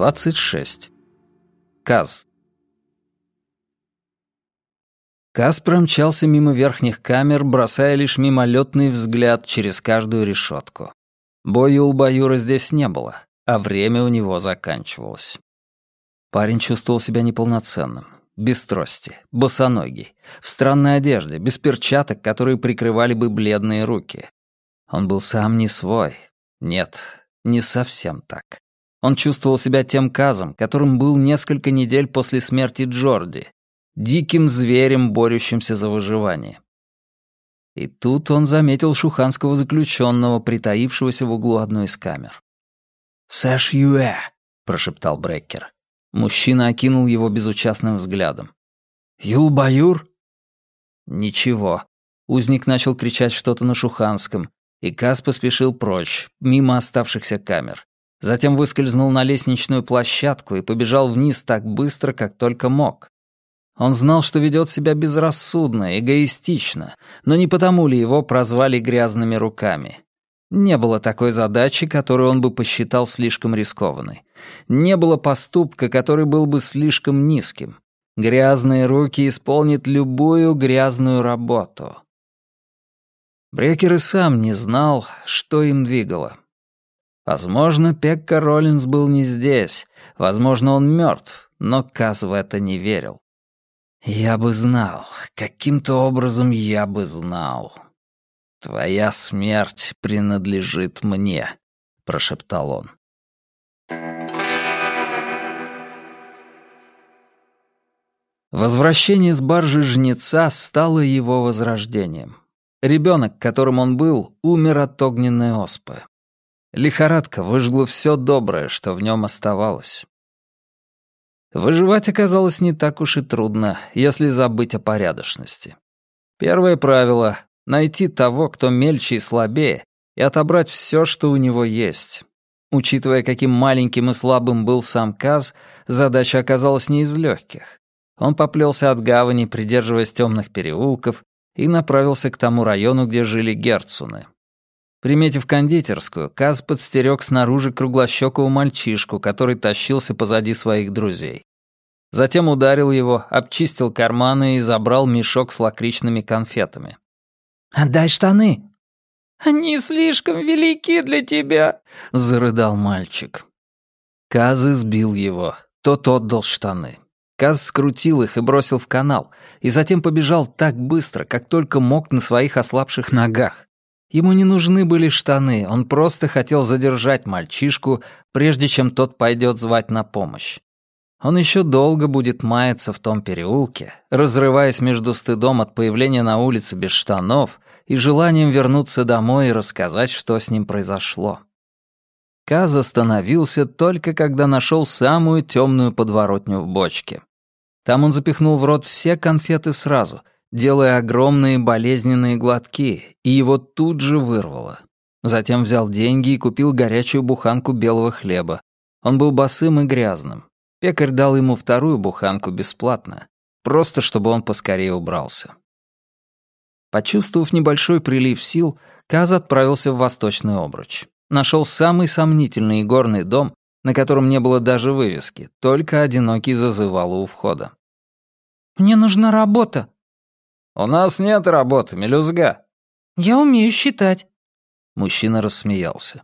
26. Каз. Каз промчался мимо верхних камер, бросая лишь мимолетный взгляд через каждую решетку. Боя у Баюра здесь не было, а время у него заканчивалось. Парень чувствовал себя неполноценным, без трости, босоногий, в странной одежде, без перчаток, которые прикрывали бы бледные руки. Он был сам не свой. Нет, не совсем так. Он чувствовал себя тем казом, которым был несколько недель после смерти Джорди, диким зверем, борющимся за выживание. И тут он заметил шуханского заключенного, притаившегося в углу одной из камер. «Сэш Юэ», — прошептал Бреккер. Мужчина окинул его безучастным взглядом. «Юл-Баюр?» Ничего. Узник начал кричать что-то на шуханском, и Кас поспешил прочь, мимо оставшихся камер. Затем выскользнул на лестничную площадку и побежал вниз так быстро, как только мог. Он знал, что ведет себя безрассудно, эгоистично, но не потому ли его прозвали грязными руками. Не было такой задачи, которую он бы посчитал слишком рискованной. Не было поступка, который был бы слишком низким. Грязные руки исполнят любую грязную работу. Брекер и сам не знал, что им двигало. Возможно, Пекка Роллинс был не здесь, возможно, он мертв, но Каз в это не верил. «Я бы знал, каким-то образом я бы знал. Твоя смерть принадлежит мне», — прошептал он. Возвращение с баржи жнеца стало его возрождением. Ребенок, которым он был, умер от огненной оспы. Лихорадка выжгла все доброе, что в нем оставалось. Выживать оказалось не так уж и трудно, если забыть о порядочности. Первое правило — найти того, кто мельче и слабее, и отобрать все, что у него есть. Учитывая, каким маленьким и слабым был сам Каз, задача оказалась не из легких. Он поплелся от гавани, придерживаясь темных переулков, и направился к тому району, где жили герцуны. Приметив кондитерскую, Каз подстерег снаружи круглощекого мальчишку, который тащился позади своих друзей. Затем ударил его, обчистил карманы и забрал мешок с лакричными конфетами. «Отдай штаны!» «Они слишком велики для тебя!» — зарыдал мальчик. Каз избил его. Тот отдал штаны. Каз скрутил их и бросил в канал, и затем побежал так быстро, как только мог на своих ослабших ногах. Ему не нужны были штаны, он просто хотел задержать мальчишку, прежде чем тот пойдет звать на помощь. Он еще долго будет маяться в том переулке, разрываясь между стыдом от появления на улице без штанов и желанием вернуться домой и рассказать, что с ним произошло. Каз остановился только когда нашел самую темную подворотню в бочке. Там он запихнул в рот все конфеты сразу, делая огромные болезненные глотки, и его тут же вырвало. Затем взял деньги и купил горячую буханку белого хлеба. Он был босым и грязным. Пекарь дал ему вторую буханку бесплатно, просто чтобы он поскорее убрался. Почувствовав небольшой прилив сил, Каз отправился в Восточный Обруч. Нашел самый сомнительный игорный дом, на котором не было даже вывески, только одинокий зазывал у входа. «Мне нужна работа», «У нас нет работы, мелюзга». «Я умею считать». Мужчина рассмеялся.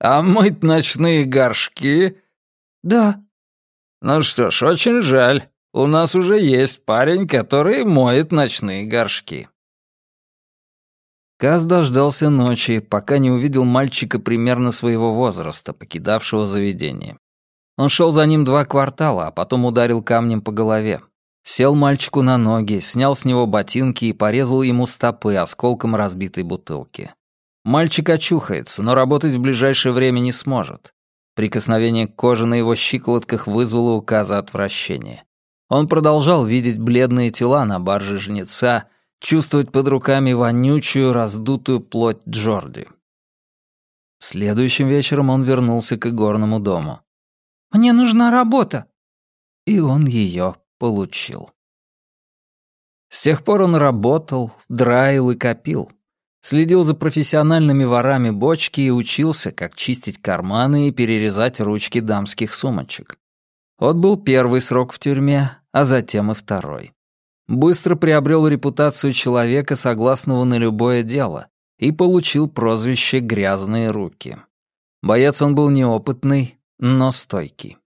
«А мыть ночные горшки?» «Да». «Ну что ж, очень жаль. У нас уже есть парень, который моет ночные горшки». Каз дождался ночи, пока не увидел мальчика примерно своего возраста, покидавшего заведение. Он шел за ним два квартала, а потом ударил камнем по голове. Сел мальчику на ноги, снял с него ботинки и порезал ему стопы осколком разбитой бутылки. Мальчик очухается, но работать в ближайшее время не сможет. Прикосновение к коже на его щиколотках вызвало указа отвращения. Он продолжал видеть бледные тела на барже жнеца, чувствовать под руками вонючую, раздутую плоть Джорди. Следующим вечером он вернулся к игорному дому. «Мне нужна работа!» И он ее получил. С тех пор он работал, драил и копил. Следил за профессиональными ворами бочки и учился, как чистить карманы и перерезать ручки дамских сумочек. Вот был первый срок в тюрьме, а затем и второй. Быстро приобрел репутацию человека, согласного на любое дело, и получил прозвище «грязные руки». Боец он был неопытный, но стойкий.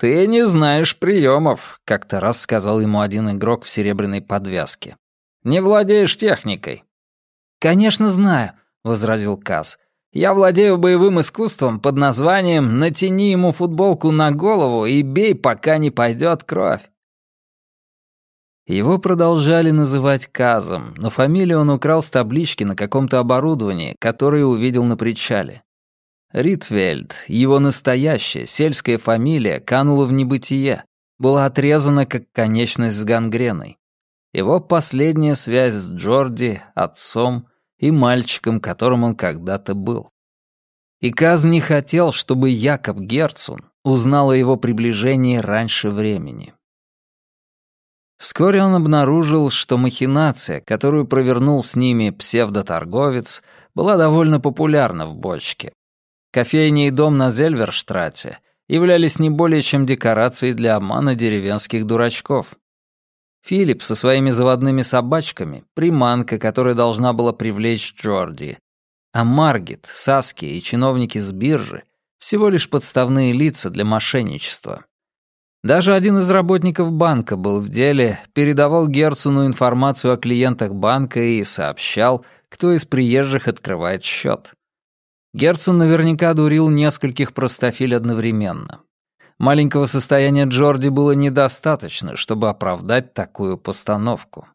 «Ты не знаешь приемов», — как-то раз сказал ему один игрок в серебряной подвязке. «Не владеешь техникой». «Конечно знаю», — возразил Каз. «Я владею боевым искусством под названием «Натяни ему футболку на голову и бей, пока не пойдет кровь». Его продолжали называть Казом, но фамилию он украл с таблички на каком-то оборудовании, которое увидел на причале. Ритвельд, его настоящая сельская фамилия, канула в небытие, была отрезана как конечность с гангреной. Его последняя связь с Джорди, отцом и мальчиком, которым он когда-то был. И Каз не хотел, чтобы Якоб Герцун узнал о его приближении раньше времени. Вскоре он обнаружил, что махинация, которую провернул с ними псевдоторговец, была довольно популярна в бочке. Кофейня и дом на Зельверштрате являлись не более чем декорацией для обмана деревенских дурачков. Филипп со своими заводными собачками — приманка, которая должна была привлечь Джорди. А Маргет, Саски и чиновники с биржи — всего лишь подставные лица для мошенничества. Даже один из работников банка был в деле, передавал Герцену информацию о клиентах банка и сообщал, кто из приезжих открывает счет. Герцен наверняка дурил нескольких простофиль одновременно. Маленького состояния Джорди было недостаточно, чтобы оправдать такую постановку.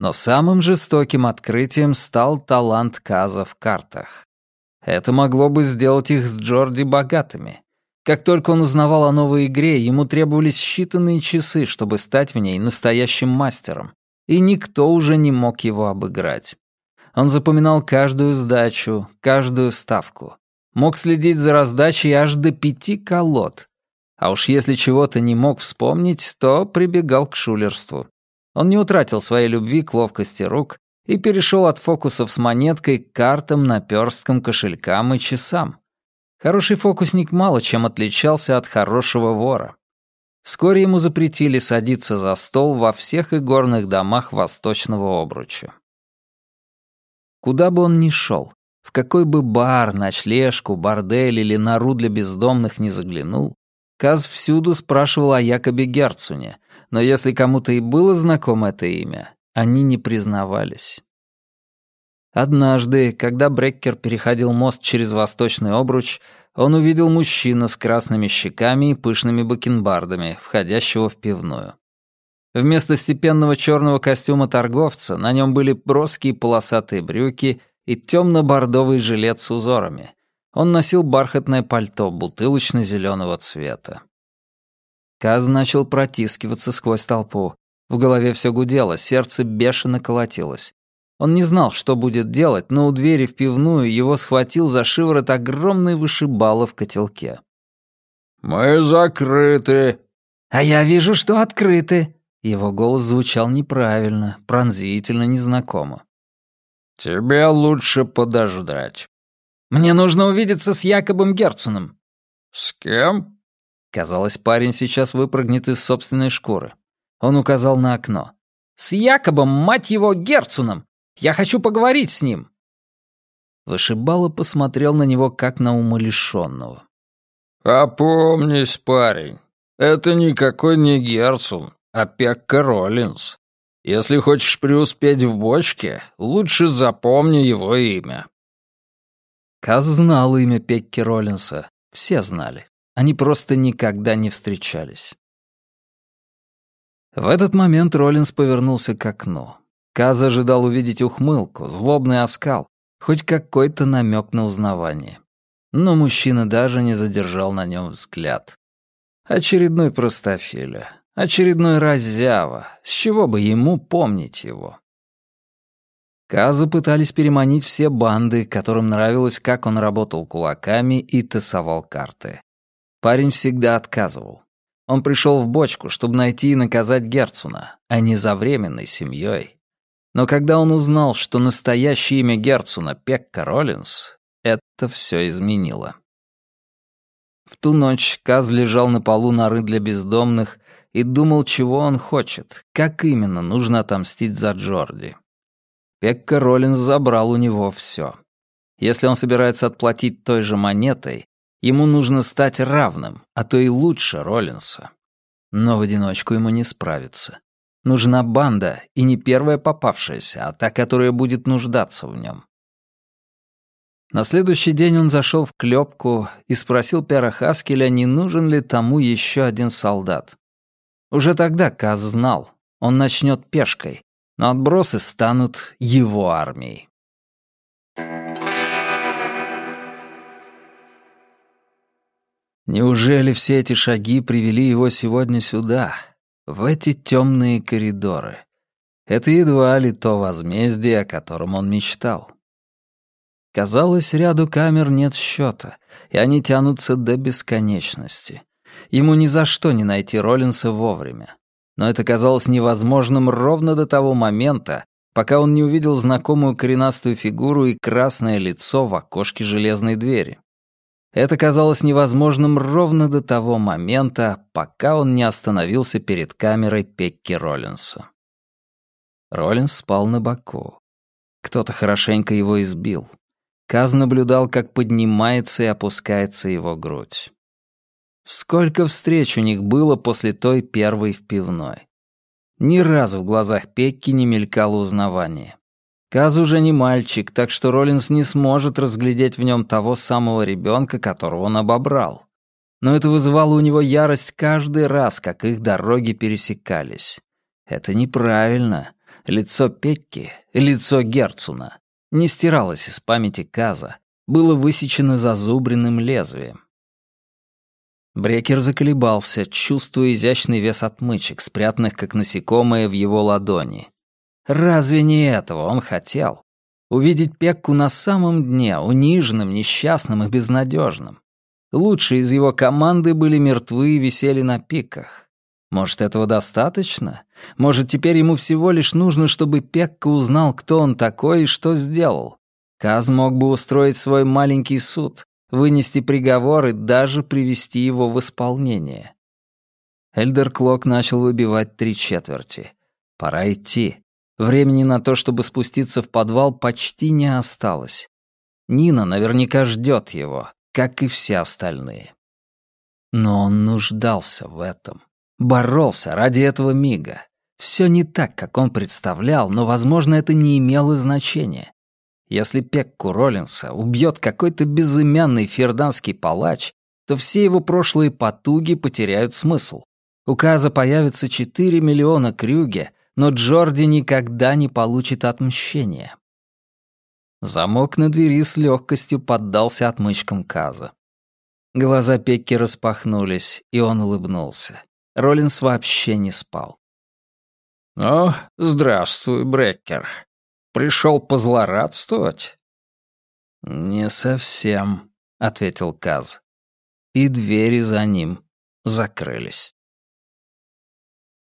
Но самым жестоким открытием стал талант Каза в картах. Это могло бы сделать их с Джорди богатыми. Как только он узнавал о новой игре, ему требовались считанные часы, чтобы стать в ней настоящим мастером, и никто уже не мог его обыграть. Он запоминал каждую сдачу, каждую ставку. Мог следить за раздачей аж до пяти колод. А уж если чего-то не мог вспомнить, то прибегал к шулерству. Он не утратил своей любви к ловкости рук и перешел от фокусов с монеткой к картам, наперсткам, кошелькам и часам. Хороший фокусник мало чем отличался от хорошего вора. Вскоре ему запретили садиться за стол во всех игорных домах Восточного Обруча. Куда бы он ни шел, в какой бы бар, ночлежку, бордель или нору для бездомных не заглянул, Каз всюду спрашивал о Якобе Герцуне, но если кому-то и было знакомо это имя, они не признавались. Однажды, когда Бреккер переходил мост через Восточный обруч, он увидел мужчину с красными щеками и пышными бакенбардами, входящего в пивную. Вместо степенного черного костюма торговца на нем были броские полосатые брюки и темно-бордовый жилет с узорами. Он носил бархатное пальто бутылочно-зеленого цвета. Каз начал протискиваться сквозь толпу. В голове все гудело, сердце бешено колотилось. Он не знал, что будет делать, но у двери в пивную его схватил за шиворот огромный вышибало в котелке. «Мы закрыты». «А я вижу, что открыты». Его голос звучал неправильно, пронзительно, незнакомо. «Тебе лучше подождать». «Мне нужно увидеться с Якобом Герценом». «С кем?» Казалось, парень сейчас выпрыгнет из собственной шкуры. Он указал на окно. «С Якобом, мать его, Герценом! Я хочу поговорить с ним!» Вышибало посмотрел на него, как на умалишенного. «Опомнись, парень, это никакой не Герцун, а Пекка Роллинс. Если хочешь преуспеть в бочке, лучше запомни его имя». Каз знал имя Пекки Роллинса. Все знали. Они просто никогда не встречались. В этот момент Роллинс повернулся к окну. Каз ожидал увидеть ухмылку, злобный оскал, хоть какой-то намек на узнавание. Но мужчина даже не задержал на нем взгляд. Очередной простофиля, очередной раззява, с чего бы ему помнить его? Каза пытались переманить все банды, которым нравилось, как он работал кулаками и тасовал карты. Парень всегда отказывал. Он пришел в бочку, чтобы найти и наказать Герцуна, а не за временной семьей. Но когда он узнал, что настоящее имя Герцуна — Пекка Роллинс, это все изменило. В ту ночь Каз лежал на полу норы для бездомных и думал, чего он хочет, как именно нужно отомстить за Джорди. Пекка Роллинс забрал у него все. Если он собирается отплатить той же монетой, ему нужно стать равным, а то и лучше Роллинса. Но в одиночку ему не справиться. Нужна банда, и не первая попавшаяся, а та, которая будет нуждаться в нем. На следующий день он зашел в клепку и спросил Пера Хаскеля, не нужен ли тому еще один солдат. Уже тогда Каз знал, он начнет пешкой, но отбросы станут его армией. Неужели все эти шаги привели его сегодня сюда, в эти темные коридоры? Это едва ли то возмездие, о котором он мечтал. Казалось, ряду камер нет счета, и они тянутся до бесконечности. Ему ни за что не найти Роллинса вовремя. Но это казалось невозможным ровно до того момента, пока он не увидел знакомую коренастую фигуру и красное лицо в окошке железной двери. Это казалось невозможным ровно до того момента, пока он не остановился перед камерой Пекки Роллинса. Роллинс спал на боку. Кто-то хорошенько его избил. Каз наблюдал, как поднимается и опускается его грудь. Сколько встреч у них было после той первой в пивной. Ни разу в глазах Пекки не мелькало узнавание. Каз уже не мальчик, так что Роллинс не сможет разглядеть в нем того самого ребенка, которого он обобрал. Но это вызывало у него ярость каждый раз, как их дороги пересекались. Это неправильно. Лицо Пекки, лицо Герцуна, не стиралось из памяти Каза, было высечено зазубренным лезвием. Брекер заколебался, чувствуя изящный вес отмычек, спрятанных как насекомые в его ладони. Разве не этого он хотел? Увидеть Пекку на самом дне, униженным, несчастным и безнадежным. Лучшие из его команды были мертвы и висели на пиках. Может, этого достаточно? Может, теперь ему всего лишь нужно, чтобы Пекка узнал, кто он такой и что сделал? Каз мог бы устроить свой маленький суд, вынести приговор и даже привести его в исполнение. Эльдер Клок начал выбивать три четверти. Пора идти. Времени на то, чтобы спуститься в подвал, почти не осталось. Нина наверняка ждет его, как и все остальные. Но он нуждался в этом. Боролся ради этого мига. Все не так, как он представлял, но, возможно, это не имело значения. Если Пекку Роллинса убьет какой-то безымянный ферданский палач, то все его прошлые потуги потеряют смысл. У Каза появится 4 миллиона крюге, но Джорди никогда не получит отмщения. Замок на двери с легкостью поддался отмычкам Каза. Глаза Пекки распахнулись, и он улыбнулся. Роллинс вообще не спал. «О, здравствуй, Бреккер. Пришел позлорадствовать?» «Не совсем», — ответил Каз. И двери за ним закрылись.